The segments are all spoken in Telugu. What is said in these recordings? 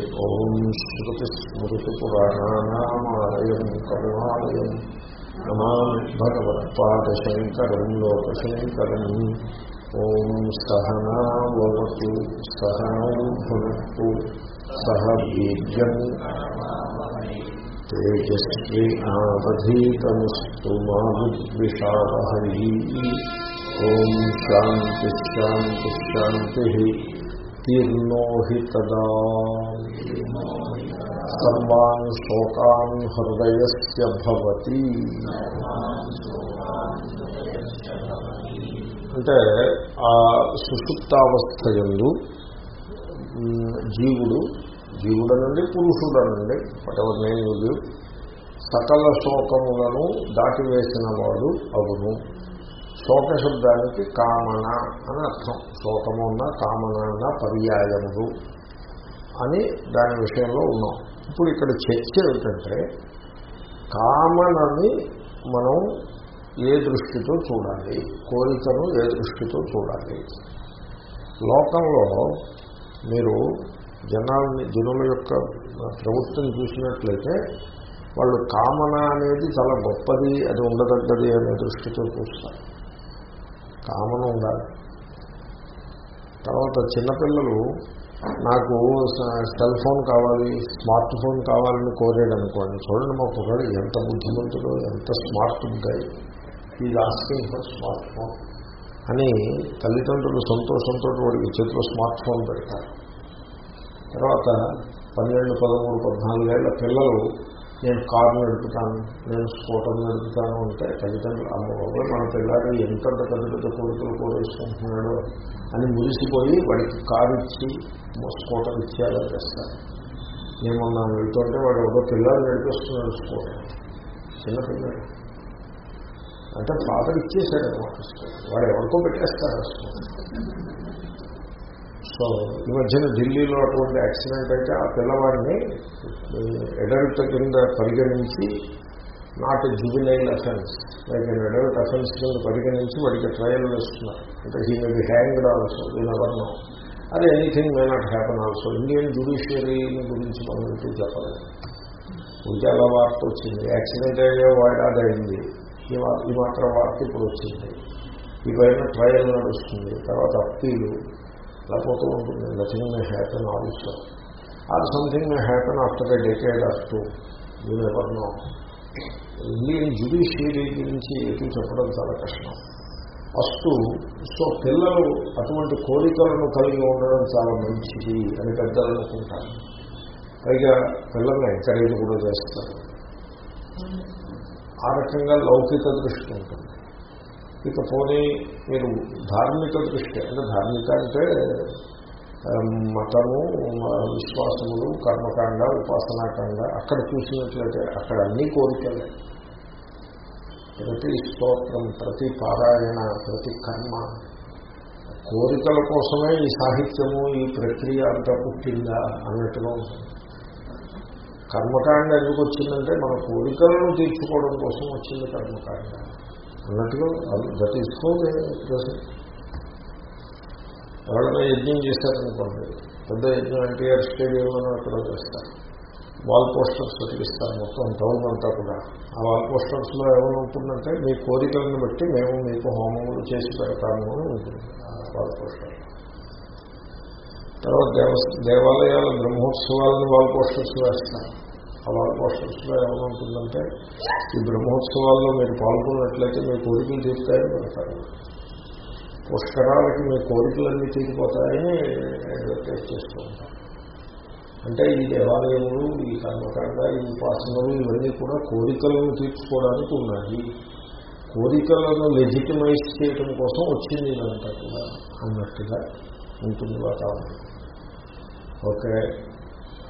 ॐ श्रुतिस्मृतिपुराणानामालयम् करुणालयम् नमामि भगवत्पादशङ्करम् लोकशङ्करम् ॐ सहना भवतु सहनौ भुनक्तु सह बीर्यम् तेजस्वी आवधीतमस्तु मा विद्विषावहरी ॐ शान्तिः शान्तिः शान्तिः। తదా సర్వాన్ శోకాన్ హృదయస్య భవతి. అంటే ఆ సుషుప్తావస్థయందు జీవుడు జీవుడనండి పురుషుడనండి వాటెవర్ నేను సకల శోకములను దాటివేసిన వాడు అవును. శోక శబ్దానికి కామన అని అర్థం. శోకము అన్న కామన అన్న పర్యాయములు అని దాని విషయంలో ఉన్నాం. ఇప్పుడు ఇక్కడ చర్చ ఏమిటంటే కామనని మనం ఏ దృష్టితో చూడాలి? కోరికను ఏ దృష్టితో చూడాలి? లోకంలో మీరు జనాల్ని జనుల యొక్క ప్రవృత్తిని చూసినట్లయితే వాళ్ళు కామన అనేది చాలా గొప్పది అది ఉండదగ్గది అనే దృష్టితో చూస్తారు. కామన ఉండాలి. తర్వాత చిన్నపిల్లలు నాకు సెల్ ఫోన్ కావాలి స్మార్ట్ ఫోన్ కావాలని కోరాడు అనుకోండి చూడండి మా కుర్రాడు ఎంత బుద్ధిమంతుడో ఎంత స్మార్ట్ ఉంటాయి ఈ ఆస్కింగ్ ఫర్ స్మార్ట్ ఫోన్ అని తల్లిదండ్రులు సంతోషంతో వాడికి చేతిలో స్మార్ట్ ఫోన్ పెడతారు. తర్వాత పన్నెండు పదమూడు పద్నాలుగేళ్ళ పిల్లలు నేను కారు నడుపుతాను నేను స్కూటర్ నడుపుతాను అంటే తల్లిదండ్రులు అమ్మ మన పిల్లాడు ఎంత పెద్ద పెద్ద కొడుకులు కోరేసుకుంటున్నాడో అని మురిసిపోయి వాడికి కారు ఇచ్చి స్కూటర్ ఇచ్చి అలా చేస్తారు. నేమన్నా వెళ్తుంటే వాడు ఒక పిల్లలు నడిపిస్తున్నాడు స్కూటర్. చిన్నపిల్లలు అంటే ఫాదర్ ఇచ్చేశాడు వాడు ఎవరికో పెట్టేస్తారు సో ఈ మధ్యన ఢిల్లీలో అటువంటి యాక్సిడెంట్ అయితే ఆ పిల్లవాడిని అడల్ట్ కింద పరిగణించి not juvenile offence like an adult offence కింద పరిగణించి వాడికి ట్రయల్ వేస్తున్నారు. అంటే he may be hanged also దీని ఎవరినో అది anything may not happen also Indian జ్యుడిషియరీని గురించి మనం ఇంటూ చెప్పలేదు ఉద్యాల వార్త వచ్చింది. యాక్సిడెంట్ అయ్యే వాయిదాది అయింది. ఈ మాత్రం వార్త ఇప్పుడు వచ్చింది. ఈ పైన ట్రయల్ నడుస్తుంది. తర్వాత అప్పీలు. అలా పోతూ ఉంటుంది nothing may happen also or something may happen after a decade of two you never know Indian judiciary గురించి ఎటు చెప్పడం చాలా కష్టం. ఫస్ట్ సో పిల్లలు అటువంటి కోరికలను కలిగి ఉండడం చాలా మంచిది అని పెద్దలు అనుకుంటారు. పైగా పిల్లల్ని ఎంకరేజ్ కూడా చేస్తారు. ఆ రకంగా లౌకిక దృష్టి ఉంటుంది. ఇక పోనీ మీరు ధార్మిక దృష్టి అంటే ధార్మిక అంటే మతము విశ్వాసములు కర్మకాండ ఉపాసనాకాండ అక్కడ చూసినట్లయితే అక్కడ అన్ని కోరికలే. ప్రతి స్తోత్రం ప్రతి పారాయణ ప్రతి కర్మ కోరికల కోసమే ఈ సాహిత్యము ఈ ప్రక్రియ అంతా పుట్టిందా అన్నట్టుగా ఉంటుంది. కర్మకాండ ఎందుకు వచ్చిందంటే మన కోరికలను తీర్చుకోవడం కోసం వచ్చింది కర్మకాండ. అన్నట్టుగా దట్ ఈసుకోలే ఎవరైనా యజ్ఞం చేశారనుకోండి పెద్ద యజ్ఞం ఎన్టీఆర్ స్టేడియంలో అక్కడ చేస్తారు. వాల్ పోస్టర్స్ అతికిస్తారు మొత్తం టౌన్ అంతా కూడా. ఆ వాల్ పోస్టర్స్లో ఏమనుంటుందంటే మీ కోరికలను బట్టి మేము మీకు హోమములు చేసి పెడతాము అని ఉంటుంది వాల్ పోస్టర్. తర్వాత దేవ దేవాలయాల బ్రహ్మోత్సవాలను వాల్ పోస్టర్స్ వేస్తారు. ఆ వాల్ ఏమైనా ఏమనుంటుందంటే ఈ బ్రహ్మోత్సవాల్లో మీరు పాల్గొన్నట్లయితే మీ కోరికలు తీరుతాయని పెడతారు. పుష్కరాలకి మీ కోరికలన్నీ తీరిపోతాయని అడ్వర్టైజ్ చేస్తూ ఉంటారు. అంటే ఈ దేవాలయములు ఈ కర్మకాండ ఈ ఉపాసనలు ఇవన్నీ కూడా కోరికలను తీర్చుకోవడానికి ఉన్నాయి. కోరికలను లెజిటిమైజ్ చేయడం కోసం వచ్చింది ఇదంతా కూడా అన్నట్టుగా ఉంటుంది వాతావరణం. ఓకే.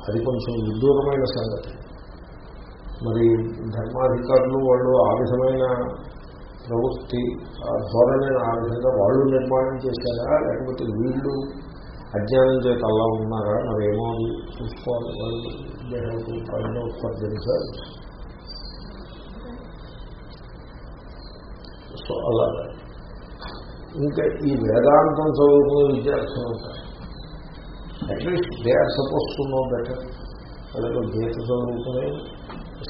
అది కొంచెం విదూరమైన సంగతి. మరి ధర్మాధికారులు వాళ్ళు ఆ విధమైన ప్రవృత్తి ఆ ధోరణిని ఆ విధంగా వాళ్ళు నిర్మాణం చేశారా? లేకపోతే వీళ్ళు అజ్ఞానం చేత అలా ఉన్నారా? మరి ఏమో చూసుకోవాలి. వాళ్ళు దేహం సార్ సో అలా. ఇంకా ఈ వేదాంతం చదువుకునే విద్యార్థులు ఉంటారు. At least they are suppose to know better వాళ్ళతో గీత చదువుకుని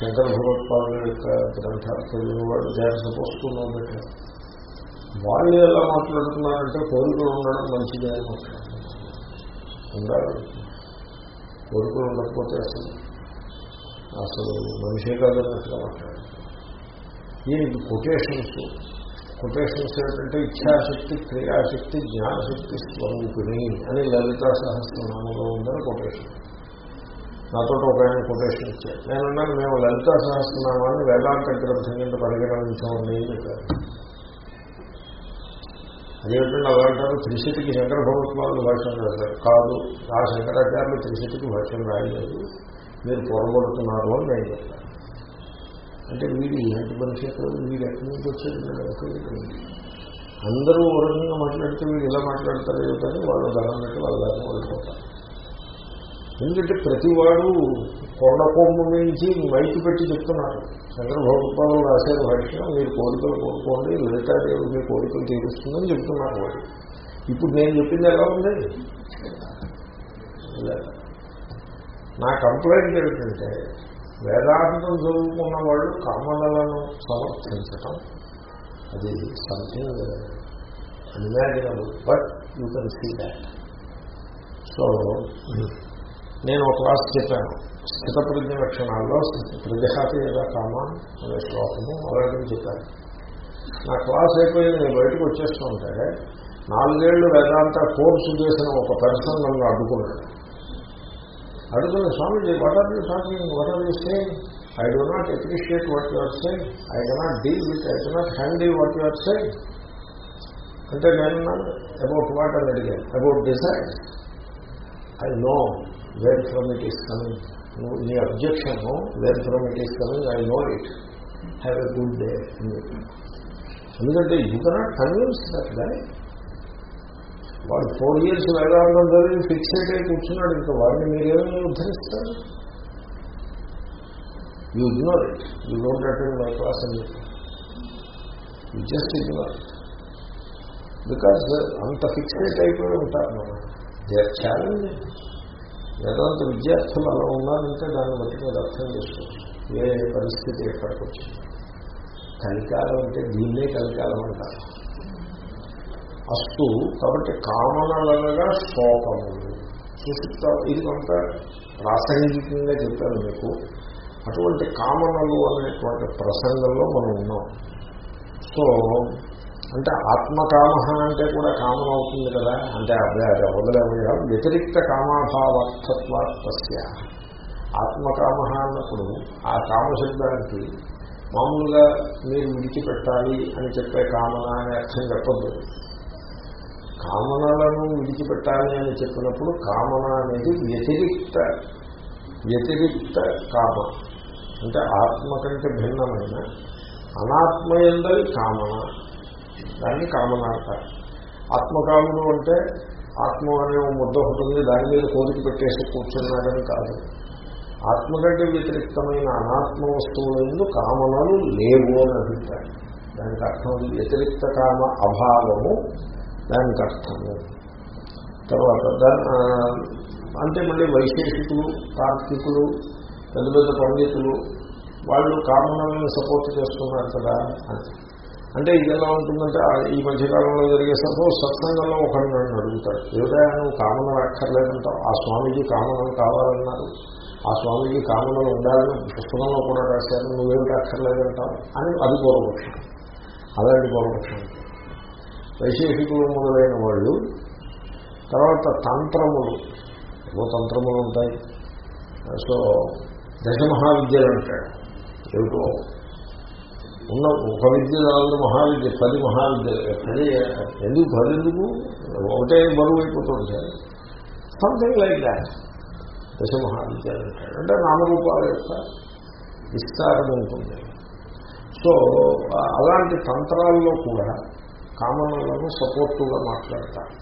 శంకర భగవత్పాదుల యొక్క గ్రంథాలు చదివిన వాళ్ళు they are suppose to know better వాళ్ళు ఎలా మాట్లాడుతున్నారంటే కోరికలు ఉండడం మంచిదే అని మాట్లాడుతున్నారు. ఉండాలి. కోరికలు ఉండకపోతే అసలు అసలు మనిషే కాదన్నట్టుగా మాట్లాడుతున్నారు. దీనికి కొటేషన్స్ కొటేషన్స్ ఏంటంటే ఇచ్ఛాశక్తి క్రియాశక్తి జ్ఞానశక్తి స్వరూపిణి అని లలితా సహస్రనామంలో ఉందని కొటేషన్. నాతో ఒక ఆయన కొటేషన్ ఇచ్చారు. నేనున్నాను మేము లలితా సహస్రనామాన్ని వేదాంత గ్రంథం కింద పరిగణించామని చెప్పారు. అదేమిటంటే అలా అంటారు త్రిశతికి శంకర భగవత్వాలు భాష్యం రాశారు. కాదు ఆ శంకరాచార్యులు త్రిశతికి భాష్యం రాయలేదు. మీరు పొరబడుతున్నారు అని నేను చెప్పాను. అంటే వీడు ఇలాంటి పరిస్థితులు వీడు ఎక్కడి నుంచి వచ్చాడు అందరూ ఒక రకంగా మాట్లాడితే వీడు ఇలా మాట్లాడతారు కానీ వాళ్ళు ధనం పెట్టి వాళ్ళ దాన్ని వెళ్ళిపోతారు ఎందుకంటే ప్రతివాడు కొండ కొమ్ము నుంచి మైకి పెట్టి చెప్తున్నారు. చంద్రబాబు రాశారు భాష్యం మీరు కోరికలు కోరుకోండి లలితాదేవి మీ కోరికలు తీరుస్తుందని చెప్తున్నారు వాడు ఇప్పుడు నేను చెప్పింది ఎలా ఉంది? నా కంప్లైంట్ ఏమిటంటే వేదాంతం చదువుకున్న వాళ్ళు కర్మలను సమర్థించటం. అది something unimaginable but you can see that so నేను ఒక క్లాస్ చెప్పాను. స్థితప్రజ్ఞ లక్షణాల్లో ప్రజహాతి ఏదా కామ అనే శ్లోకము అలాంటివి చెప్పాను నా క్లాస్ అయిపోయి నేను బయటకు వచ్చేస్తుంటే నాలుగేళ్ళు వేదాంత కోర్సు చేసిన ఒక పర్సన్ నన్ను అడ్డుకున్నాడు. అడుగుతున్న Swami what are you talking what are you saying I do not appreciate what you are saying I cannot deal with I cannot handle what you are saying అంటే నేనున్నాను అబౌట్ వాట్ అని అడిగాను about design I know where from it is coming నీ objection where from it is coming I know it have a good day ఎందుకంటే యూ కెనాట్ కన్విన్స్ దట్గా వాడు ఫోర్ ఇయర్స్ వేదాంతం జరిగి ఫిక్సెడ్ అయి కూర్చున్నాడు. ఇంకా వాడిని మీరేమీ ఉద్ధరిస్తారు? You ignore it you don't attend my class అని చెప్పి. You just ignore it because అంత ఫిక్సెడ్ అయిపోయి ఉంటారు. మనం దే ఆర్ ఛాలెంజ్ వేదాంత విద్యార్థులు అలా ఉన్నారంటే దాన్ని బట్టి మీరు అర్థం చేసుకోవచ్చు. ఏ పరిస్థితి ఎక్కడికి వచ్చింది? కలికాలం అంటే దీన్నే కలికాలం అంటారు. అస్తు కాబట్టి కామనలనగా శోకములు చూపిస్తా ఇది కొంత రాసహితంగా చెప్పాను మీకు. అటువంటి కామనలు అనేటువంటి ప్రసంగంలో మనం ఉన్నాం. సో అంటే ఆత్మకామ అంటే కూడా కామం అవుతుంది కదా? అంటే అదే అదే వదిలేవయ్యా వ్యతిరిక్త కామాభావర్థత్వాత్మస్య ఆత్మకామ అన్నప్పుడు ఆ కామశబ్దానికి మామూలుగా మీరు విడిచిపెట్టాలి అని చెప్పే కామన అనే అర్థం చెప్పద్దు. కామనలను విడిచిపెట్టాలి అని చెప్పినప్పుడు కామన అనేది వ్యతిరిక్త వ్యతిరిక్త కామ. అంటే ఆత్మ కంటే భిన్నమైన అనాత్మయందరి కామన. దాన్ని కామన అంటారు. ఆత్మకాముడు అంటే ఆత్మ అనే ముద్ద ఉంటుంది దాని మీద కోరిక పెట్టేసి కూర్చున్నాడని కాదు. ఆత్మ కంటే వ్యతిరిక్తమైన అనాత్మ వస్తువులందు కామనలు లేవు అని అభిప్రాయం. దానికి అర్థం వ్యతిరిక్త కామ అభావము దానికి అర్థము తర్వాత అంటే మళ్ళీ వైశేషికులు తార్కికులు పెద్ద పెద్ద పండితులు వాళ్ళు కామనల్ని సపోర్ట్ చేస్తున్నారు కదా అంటే ఇది ఎలా ఉంటుందంటే ఈ మధ్యకాలంలో జరిగే సపోజ్ సత్సంగంలో ఒకరిని నన్ను అడుగుతాడు ఏదైనా నువ్వు కామనలు అక్కర్లేదంటావు? ఆ స్వామీజీ కామనలు కావాలన్నారు. ఆ స్వామీజీ కామనలు ఉండాలని పుస్తకంలో కూడా రాశారు నువ్వేమిటి అక్కర్లేదంటావు? అని అది పూర్వపక్షం. అలాంటి పూర్వపక్షం. వైశేషికులు మొదలైన వాళ్ళు తర్వాత తంత్రములు ఏవో తంత్రములు ఉంటాయి. సో దశమహావిద్యలు అంటాడు ఏమిటో? ఉన్న ఒక విద్య నాలుగు మహావిద్య పది మహావిద్యలు. పది ఎందుకు పది ఎందుకు? ఒకటే బరువు అయిపోతుంటే సంథింగ్ లైక్ దాట్ దశ మహావిద్యలు అంటాడు అంటే నామరూపాల యొక్క విస్తారం ఉంటుంది. సో అలాంటి తంత్రాల్లో కూడా కామనలను సపోర్టివ్గా మాట్లాడతారు.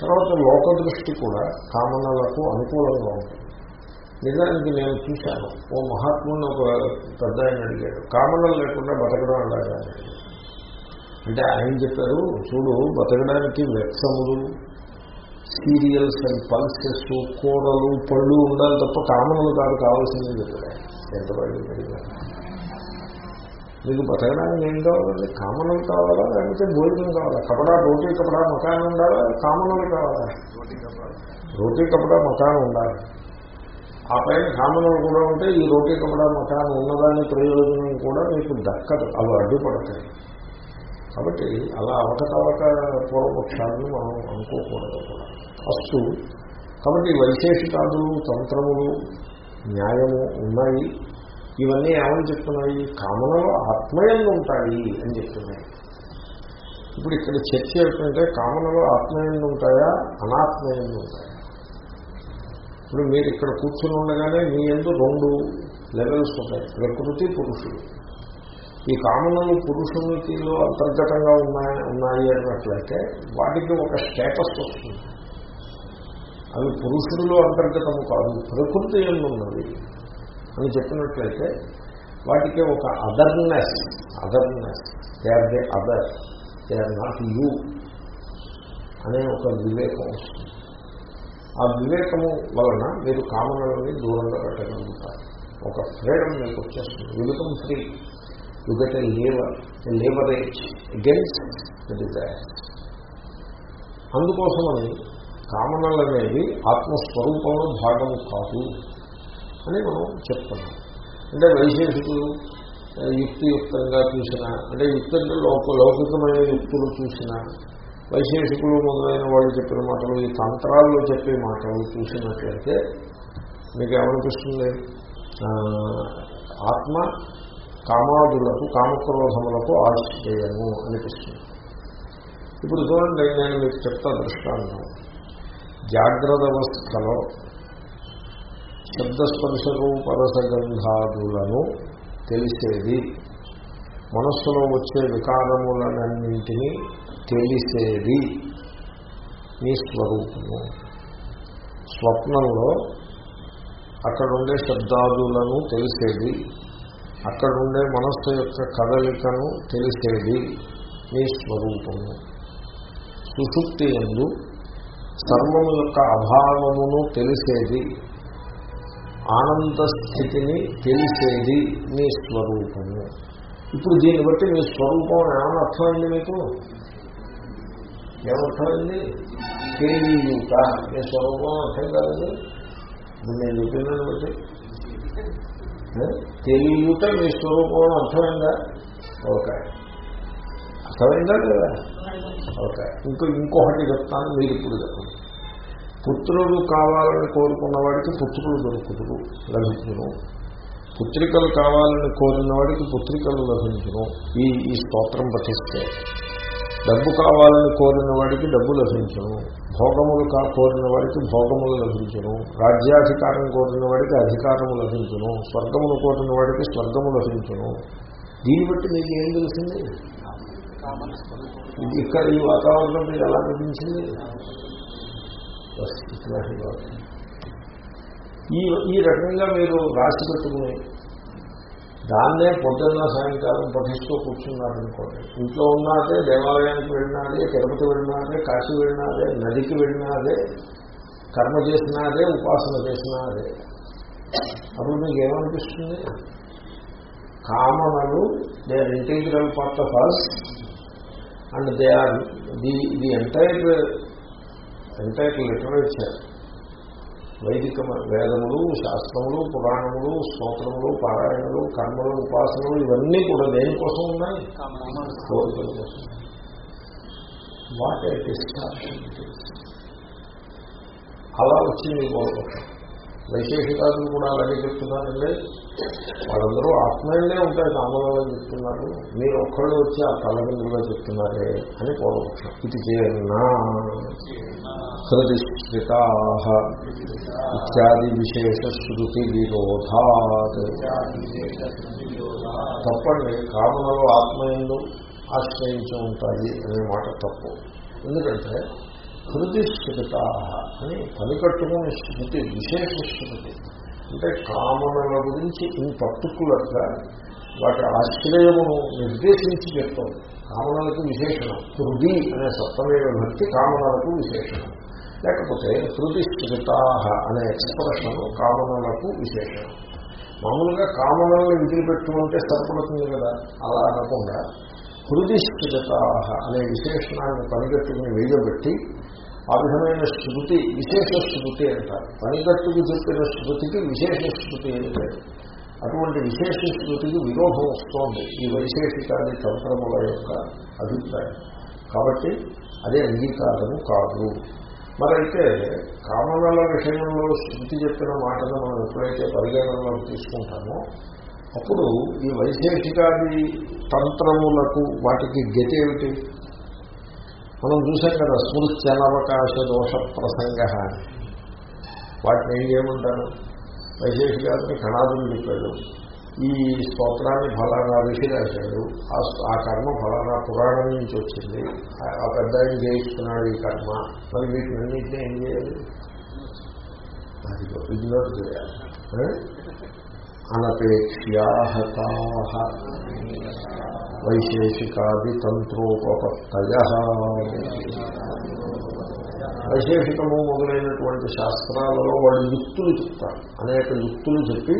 తర్వాత లోక దృష్టి కూడా కామనలకు అనుకూలంగా ఉంటుంది. నిజానికి నేను చూశాను ఓ మహాత్ముని ఒక పెద్ద ఆయన అడిగాడు కామనలు లేకుండా బతకడం అలాగా అంటే ఆయన చెప్పారు చూడు బతకడానికి వ్యక్సములు సీరియల్స్ అండ్ పల్సెస్ కూరలు పళ్ళు ఉండాలి తప్ప కామనలు కాదు కావాల్సింది చెప్పారు ఎంత పడింది మీకు బతకడానికి ఏం కావాలండి కామనలు కావాలా? లేకపోతే భోజనం కావాలా? కపడా రోటీ కపడా మకాన్ ఉండాలా? కామనలు కావాలా? రోటీ కపడా మకాన్ ఉండాలి. ఆ పైన కామనలు కూడా ఉంటే ఈ రోటీ కపడా మకాన్ ఉన్నదాని ప్రయోజనం కూడా మీకు దక్కదు. అవి అడ్డుపడతాయి. కాబట్టి అలా అవకతవక పూర్వపక్షాలను మనం అనుకోకూడదు కూడా. ఫస్ట్ కాబట్టి వైశేషికాదులు తంత్రములు న్యాయము ఉన్నాయి. ఇవన్నీ ఏమని చెప్తున్నాయి? కామనలు ఆత్మయంలో ఉంటాయి అని చెప్తున్నాయి. ఇప్పుడు ఇక్కడ చర్చ ఏమిటంటే కామనలు ఆత్మయంలో ఉంటాయా? అనాత్మయంలో ఉంటాయా? ఇప్పుడు మీరు ఇక్కడ కూర్చుని ఉండగానే మీ ఎందు రెండు లెవెల్స్ ఉంటాయి ప్రకృతి పురుషుడు. ఈ కామనలు పురుషునికిలో అంతర్గతంగా ఉన్నాయి ఉన్నాయి అన్నట్లయితే వాటికి ఒక స్టేటస్ వస్తుంది. అవి పురుషుడిలో అంతర్గతము కాదు ప్రకృతి ఉన్నది. అని చెప్పినట్లయితే వాటికి ఒక otherness otherness they are they other they are not you అనే ఒక వివేకం వస్తుంది. ఆ వివేకము వలన మీరు కామనలని దూరంగా పెట్టగలుగుతారు. ఒక ఫ్రీడమ్ మీకు వచ్చేస్తుంది. విలుకం free you get a labour a against the desire అందుకోసమని కామనలు అనేవి ఆత్మస్వరూపంలో భాగము కాదు. అని మనం చెప్తున్నాం అంటే వైశేషికులు యుక్తియుక్తంగా చూసిన అంటే యుక్తి అంటే లోక లౌకికమైన యుక్తులు చూసిన వైశేషికులు మొదలైన వాళ్ళు చెప్పిన మాటలు ఈ తంత్రాల్లో చెప్పే మాటలు చూసినట్లయితే మీకు ఏమనిపిస్తుంది? ఆత్మ కామాదులకు కామక్రోధములకు ఆశ్రయము అనిపిస్తుంది. ఇప్పుడు చూడండి నేను మీకు చెప్తా దృష్టాంతం. జాగ్రత్త అవస్థలో శబ్దస్పర్శ రూపరసగంధాదులను తెలిసేది. మనస్సులో వచ్చే వికారములనన్నింటినీ తెలిసేది. మీ స్వరూపము. స్వప్నంలో అక్కడుండే శబ్దాదులను తెలిసేది. అక్కడుండే మనస్సు యొక్క కదలికను తెలిసేది. మీ స్వరూపము. సుషుప్తి ఎందు సర్వము యొక్క అభావమును తెలిసేది. ఆనంద స్థితిని తెలిసేది మీ స్వరూపము. ఇప్పుడు దీన్ని బట్టి మీ స్వరూపం ఏమైనా అర్థమైంది మీకు? ఏమర్థమైంది తెలియట మీ స్వరూపం అర్థం కాదండి ఇప్పుడు నేను చెప్పినాను బట్టి. తెలియట మీ స్వరూపం అర్థమైందా? ఓకే. అర్థమైందా లేదా? ఓకే. ఇంకో ఇంకొకటి చెప్తాను మీరు ఇప్పుడు చెప్పండి. పుత్రుడు కావాలని కోరుకున్న వాడికి పుత్రులు దొరుకుతురు లభించును. పుత్రికలు కావాలని కోరిన వాడికి పుత్రికలు లభించును. ఈ ఈ స్తోత్రం పఠిస్తే. డబ్బు కావాలని కోరిన వాడికి డబ్బు లభించును. భోగములు కా కోరిన వాడికి భోగములు లభించును. రాజ్యాధికారం కోరిన వాడికి అధికారము లభించును. స్వర్గమును కోరిన వాడికి స్వర్గము లభించును. దీన్ని బట్టి మీకు ఏం తెలిసింది ఇక్కడ ఈ వాతావరణం మీకు ఎలా లభించింది ఈ ఈ రకంగా మీరు రాసి పెట్టుకుని దాన్నే పొద్దున్న సాయంకాలం పఠిస్తూ కూర్చున్నారనుకోండి. ఇంట్లో ఉన్నాదే దేవాలయానికి వెళ్ళినాదే తిరుపతి వెళ్ళినాదే కాశీ వెళ్ళినాదే నదికి వెళ్ళినాదే కర్మ చేసినాదే ఉపాసన చేసినాదే అప్పుడు మీకు ఏమనిపిస్తుంది? కామనలు they are integral part of us and they are the the entire entire literature వైదిక వేదములు శాస్త్రములు పురాణములు స్తోత్రములు పారాయణలు కర్మలు ఉపాసనలు ఇవన్నీ కూడా దేనికోసం ఉన్నాయి? కోరికల కోసం. వాట్ అలా వచ్చింది పూర్వపక్షం వైశేషికాదులు కూడా అలాగే చెప్తున్నారండి. వాళ్ళందరూ ఆత్మీయంగా ఉంటాయి కామలలో చెప్తున్నారు. మీరు ఒక్కళ్ళు వచ్చి ఆ తలబిందులుగా చెప్తున్నారే అని పూర్వపక్షం ఇది చేయన్నా హృదిష్ఠితా ఇత్యాది విశేష విరోధాత్ తప్పండి. కామనలు ఆత్మయందు ఆశ్రయించి ఉంటాయి అనే మాట తప్పు. ఎందుకంటే శృతి అని పనికట్టుకునే శృతి విశేష శృతి. అంటే కామనల గురించి ఇన్ పర్టికులర్గా వాటి ఆశ్రయమును నిర్దేశించి చెప్తాం. కామనలకు విశేషణం. హృది అనే సప్తమైన భక్తి కామనలకు విశేషణం. లేకపోతే హృదిష్ఠితాహ అనే ఎక్స్ప్రెషన్ కామనలకు విశేషం. మామూలుగా కామనల్ని విదిలిపెట్టుకుంటే సరిపడుతుంది కదా? అలా అనకుండా హృదిష్ఠితాహ అనే విశేషణాన్ని పనిగట్టుకుని వేయబెట్టి ఆ విధమైన శృతి విశేష శృతి అంటారు. పనిగట్టుకు చెప్పిన శృతికి విశేష శృతి అని అటువంటి విశేష శృతికి విరోధం వస్తోంది ఈ వైశేషికాది తంత్రముల యొక్క అభిప్రాయం. కాబట్టి అదే అంగీకారము కాదు. మరైతే కామనల విషయంలో శృతి చెప్పిన మాటను మనం ఎప్పుడైతే పరిగణనలోకి తీసుకుంటామో అప్పుడు ఈ వైశేషికాది తంత్రములకు వాటికి గతి ఏమిటి? మనం చూసాం కదా స్మృత్యనవకాశ దోష ప్రసంగ. వాటిని ఏం చేయమంటారు వైశేషికాన్ని కణాదులు చెప్పాడు ఈ స్తోత్రాన్ని ఫలానా ఋషి రాశాడు. ఆ కర్మ ఫలానా పురాణం నుంచి వచ్చింది. ఆ పెద్ద ఆయన చేయిస్తున్నాడు ఈ కర్మ. మరి వీటినన్నింటినీ ఏం చేయాలి? అది ఇగ్నోర్ చేయాలి. అనపేక్ష్యాహతా వైశేషికాది తంత్రోపత్తయ వైశేషికము మొదలైనటువంటి శాస్త్రాలలో వాళ్ళు యుక్తులు చెప్తారు. అనేక యుక్తులు చెప్పి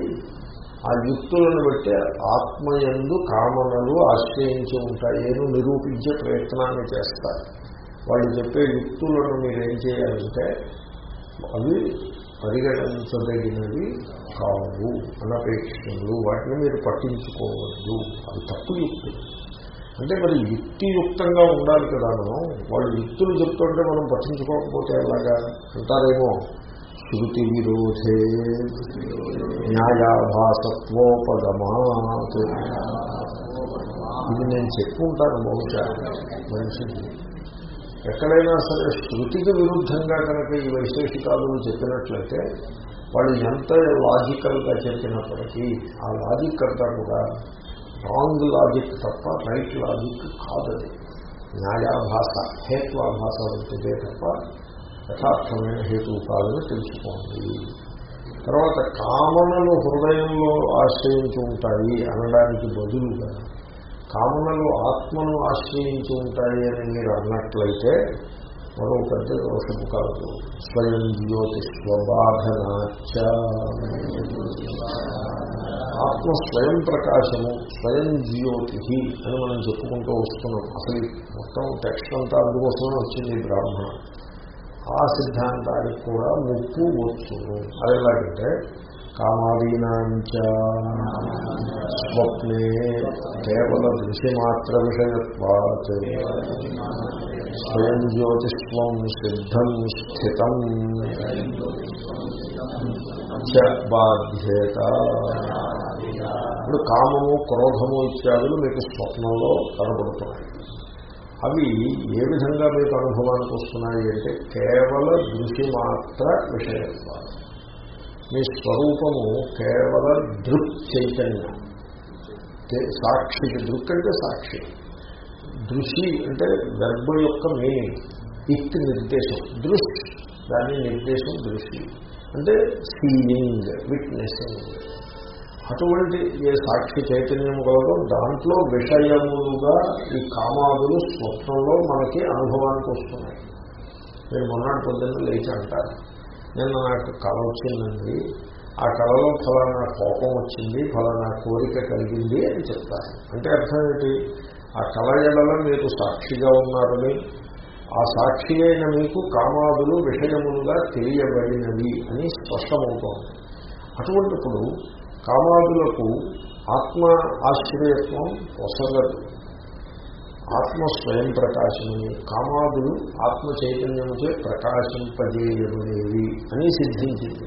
ఆ యుక్తులను బట్టి ఆత్మయందు కామనలు ఆశ్రయించి ఉంటాయేను నిరూపించే ప్రయత్నాన్ని చేస్తారు. వాళ్ళు చెప్పే యుక్తులను మీరేం చేయాలంటే అవి పరిగణించదగినవి కావు అనపేక్షలు వాటిని మీరు పట్టించుకోవద్దు. అవి తప్పు యుక్తులు అంటే మరి యుక్తియుక్తంగా ఉండాలి కదా మనం. వాళ్ళు యుక్తులు చెప్తుంటే మనం పట్టించుకోకపోతే ఎలాగా? అంటారేమో శృతి విరోధే. న్యాయాభాసత్వోపగమాత్ ఇది నేను చెప్పుకుంటాను బహుశా మనిషికి. ఎక్కడైనా సరే శృతికి విరుద్ధంగా కనుక ఈ వైశేషికాలు చెప్పినట్లయితే వాళ్ళు ఎంత లాజికల్గా చెప్పినప్పటికీ ఆ లాజిక్ అంతా కూడా రాంగ్ లాజిక్ తప్ప రైట్ లాజిక్ కాదది. న్యాయాభాష హేత్వాభాష వంటిదే తప్ప యథార్థమైన హేతువు కాదని తెలుసుకోండి. తర్వాత కామనలు హృదయంలో ఆశ్రయించి ఉంటాయి అనడానికి బదులుగా కామనలు ఆత్మను ఆశ్రయించి ఉంటాయి అని మీరు అన్నట్లయితే మరో పెద్ద దోషము కాదు. స్వయం జ్యోతి స్వబాధనాచ ఆత్మ స్వయం ప్రకాశము స్వయం జ్యోతి అని మనం చెప్పుకుంటూ వస్తున్నాం. అసలు మొత్తం టెక్స్ట్ అంతా అందుకోసమే వచ్చింది బ్రాహ్మణ ఆ సిద్ధాంతానికి కూడా ముప్పు వచ్చును అది ఎలాగంటే కామాదీనాంచ స్వప్నే కేవల దృశ్యమాత్ర విషయత్వాత్ స్వయం జ్యోతిష్వం సిద్ధం స్థితం బాధ్యత. ఇప్పుడు కామము క్రోధము ఇత్యాదులు మీకు స్వప్నంలో కనబడుతున్నాయి అవి ఏ విధంగా మీకు అనుభవానికి వస్తున్నాయి అంటే కేవల దృశ్యమాత్ర విషయత్వాలు మీ స్వరూపము కేవల దృక్ చైతన్యం. సాక్షికి దృక్ అంటే సాక్షి. దృషి అంటే గర్భ యొక్క మీనింగ్ ఇత్ నిర్దేశం. దృష్ దాని నిర్దేశం దృష్టి అంటే సీయింగ్ విట్నెసింగ్ అటువంటి ఏ సాక్షి చైతన్యం కలదో దాంట్లో విషయములుగా ఈ కామాదులు స్వప్నంలో మనకి అనుభవానికి వస్తున్నాయి. నేను మొన్నటి పొద్దున్న లేచి అంటారు నిన్న నాకు కళ వచ్చిందండి. ఆ కళలో ఫలానా కోపం వచ్చింది ఫలానా కోరిక కలిగింది అని చెప్తారు అంటే అర్థం ఏంటి? ఆ కళ ఎడల మీరు సాక్షిగా ఉన్నారని ఆ సాక్షి అయిన మీకు కామాదులు విషయములుగా తెలియబడినవి అని స్పష్టమవుతోంది. అటువంటిప్పుడు కామాదులకు ఆత్మ ఆశ్రయత్వం పొసగదు ఆత్మ స్వయం ప్రకాశమని కామాదులు ఆత్మ చైతన్యముచే ప్రకాశింపజేయబడేవి అని సిద్ధించింది.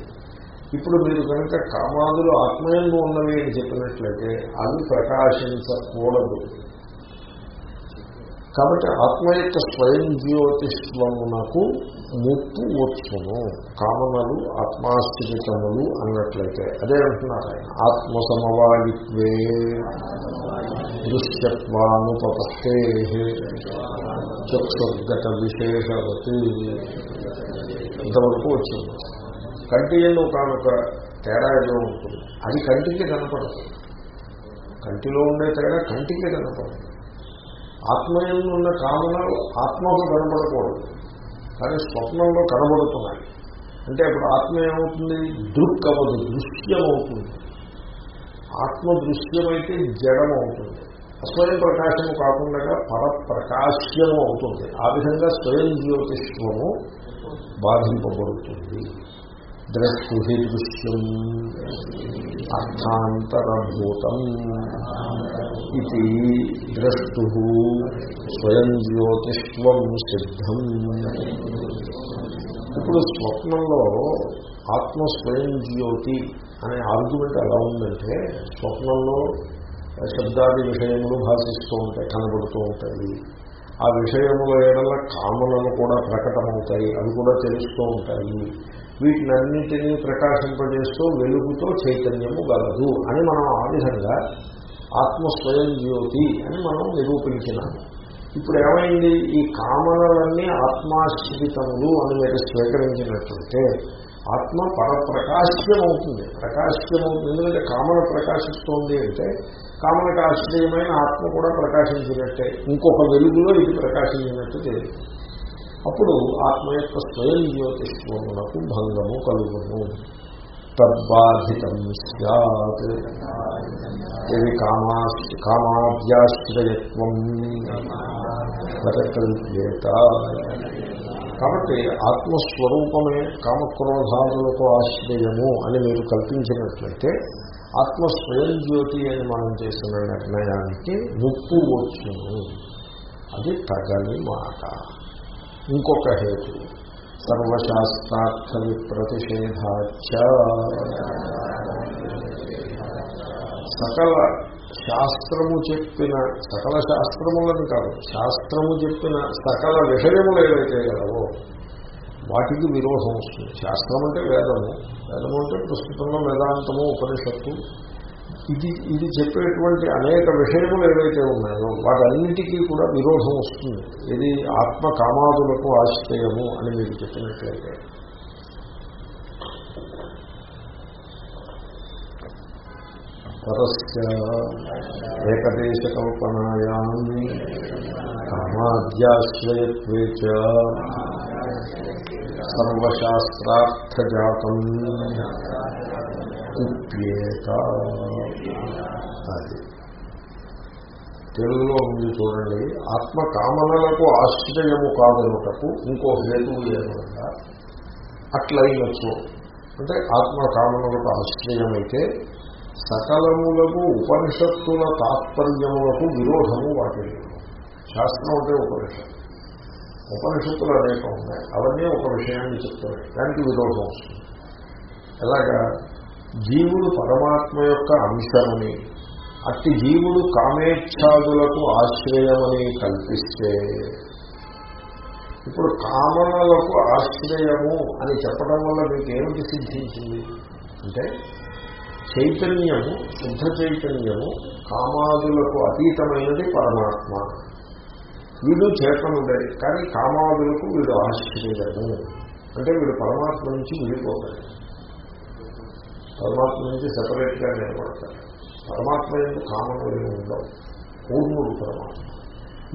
ఇప్పుడు మీరు కనుక కామాదులు ఆత్మయంలో ఉన్నవి అని చెప్పినట్లయితే అవి ప్రకాశించకూడదు. కాబట్టి ఆత్మ యొక్క స్వయం జ్యోతిష్వమునకు ముప్పు వచ్చును. కామనలు ఆత్మాస్థితములు అన్నట్లయితే అదే అంటున్నారు ఆయన. ఆత్మ సమవాయిత్వే దృశ్యత్వానుపత్తే చక్షుర్గత విశేషవతి ఇంతవరకు వచ్చింది. కంటి ఎందు కానుక తేడా ఏదో ఉంటుంది. అది కంటికి కనపడదు. కంటిలో ఉండే తేడా కంటికి కనపడదు. ఆత్మయంలో ఉన్న కామనలు ఆత్మకు కనబడకూడదు. కానీ స్వప్నంలో కనబడుతున్నాయి. అంటే అప్పుడు ఆత్మ ఏమవుతుంది? దృక్ అవ్వదు దృశ్యం అవుతుంది ఆత్మ దృశ్యమైతే జడం అవుతుంది స్వయం ప్రకాశము కాకుండా పరప్రకాశ్యము అవుతుంది. ఆ విధంగా స్వయం జ్యోతిష్వము బాధింపబడుతుంది. ద్రష్టు దృశ్యం. అర్థాంతరభూతం ఇది ద్రష్టు స్వయం జ్యోతిష్వం సిద్ధం. ఇప్పుడు స్వప్నంలో ఆత్మ స్వయం జ్యోతి అనే ఆర్గ్యుమెంట్ ఎలా ఉందంటే స్వప్నంలో శబ్దాది విషయములు భాషిస్తూ ఉంటాయి కనబడుతూ ఉంటాయి. ఆ విషయముల ఏడల కామనలు కూడా ప్రకటమవుతాయి అవి కూడా తెలుస్తూ ఉంటాయి. వీటినన్నింటినీ ప్రకాశింపజేస్తూ వెలుగుతో చైతన్యము గలదు అని మనం ఆ విధంగా ఆత్మస్వయం జ్యోతి అని మనం నిరూపించినాము. ఇప్పుడు ఏమైంది? ఈ కామనలన్నీ ఆత్మాశ్రితములు అని మీరు స్వీకరించినట్లయితే ఆత్మ పరప్రకాశ్యం అవుతుంది ప్రకాశ్యం అవుతుంది ఎందుకంటే కామన ప్రకాశిస్తోంది అంటే కామనకు ఆశ్రయమైన ఆత్మ కూడా ప్రకాశించినట్టే. ఇంకొక వెలుగులో ఇది ప్రకాశించినట్టు తెలియదు అప్పుడు ఆత్మ యొక్క స్వయం జ్యోతిష్వములకు భంగము కలుగును. తద్బాధితం సత్ ఇది కామా కామాద్యాశ్రయత్వం పరికల్ప్యేత కాబట్టి ఆత్మస్వరూపమే కామక్రోధాదులకు ఆశ్రయము అని మీరు కల్పించినట్లయితే ఆత్మస్వయం జ్యోతి అని మనం చేసిన నిర్ణయానికి ముప్పు వచ్చును. అది తగని మాట. ఇంకొక హేతు. సర్వశాస్త్రార్థ విప్రతిషేధాచ. సకల శాస్త్రము చెప్పిన సకల శాస్త్రములను కాదు శాస్త్రము చెప్పిన సకల విషయములు ఏవైతే గలవో వాటికి విరోధం వస్తుంది. శాస్త్రం అంటే వేదము. వేదము అంటే ప్రస్తుతంలో వేదాంతము ఉపనిషత్తు ఇది ఇది చెప్పేటువంటి అనేక విషయములు ఏవైతే ఉన్నాయో వాటన్నిటికీ కూడా విరోధం వస్తుంది. ఇది ఆత్మ కామాదులకు ఆశ్రయము అని మీరు చెప్పినట్లయితే. పరస్య ఏకదేశ కల్పనాయా కామాద్యాశ్రయత్వే సర్వశాస్త్రార్థజాతం. కుప్యేత అది. తెలుగులో ఉంది చూడండి ఆత్మ కామనలకు ఆశ్చర్యము కాదనుటకు ఇంకో హేతువు ఏమనగా అట్లయినచ్చు అంటే ఆత్మ కామనలకు ఆశ్చర్యమైతే సకలములకు ఉపనిషత్తుల తాత్పర్యములకు విరోధము వాటి శాస్త్రం అంటే ఉపనిషత్తు. ఉపనిషత్తులు అనేక ఉన్నాయి. అవన్నీ ఒక విషయాన్ని చెప్తాయి దానికి విరోధం వస్తుంది. ఎలాగా? జీవుడు పరమాత్మ యొక్క అంశమని అట్టి జీవుడు కామేచ్ఛాదులకు ఆశ్రయమని కల్పిస్తే ఇప్పుడు కామనలకు ఆశ్రయము అని చెప్పడం వల్ల మీకు ఏమిటి సిద్ధించింది? అంటే చైతన్యము శుద్ధ చైతన్యము కామాదులకు అతీతమైనది పరమాత్మ. వీడు చేతనుడే కానీ కామాదులకు వీడు ఆశ్రయము అంటే వీడు పరమాత్మ నుంచి విడిపోతాడు. పరమాత్మ నుంచి సెపరేట్గా నిలబడతాడు పరమాత్మ ఎందుకు కామనలు ఉండవు. పూర్ణుడు పరమాత్మ.